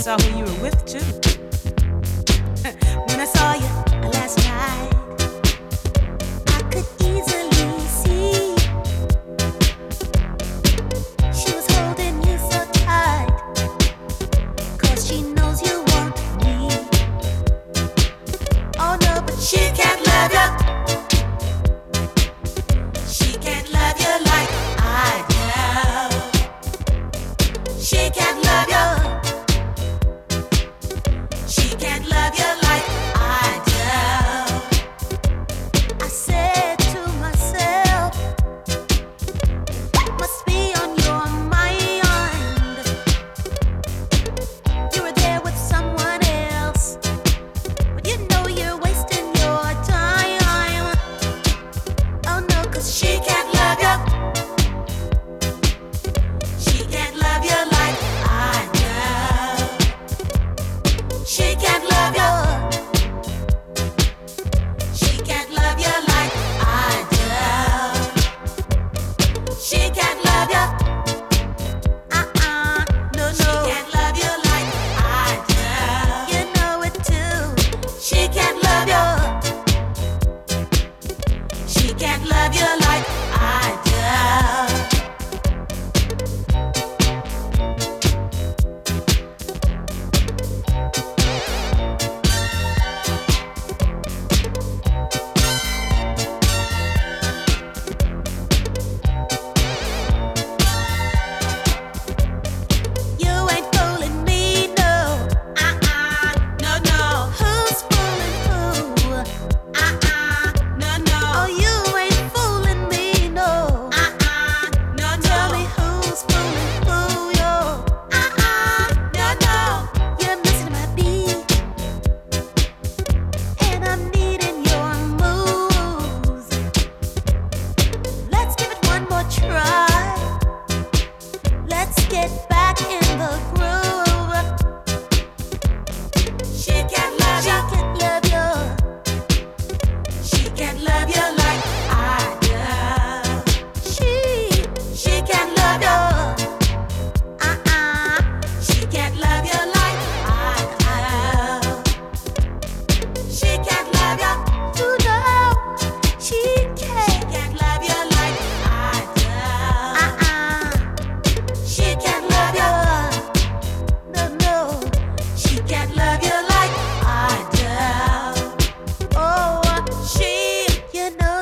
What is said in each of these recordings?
saw who you were with too. when I saw you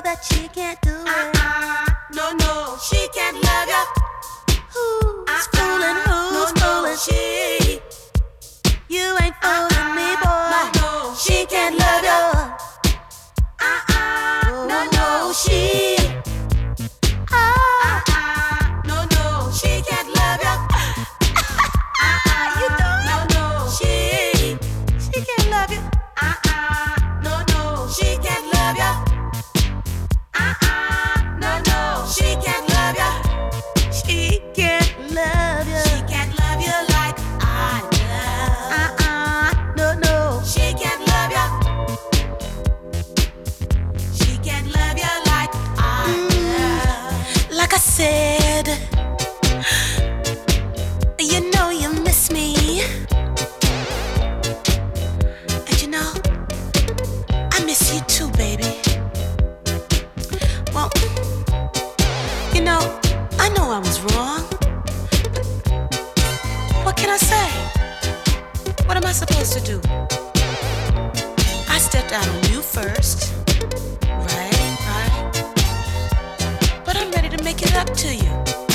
that she can't do it. Uh-uh. No, no, she can't love up. Uh-uh. Who's uh-uh. fooling? Who's no, fooling? No, she said, You know you miss me. And you know, I miss you too, baby. Well, you know, I know I was wrong. What can I say? What am I supposed to do? I stepped out on you first. make it up to you.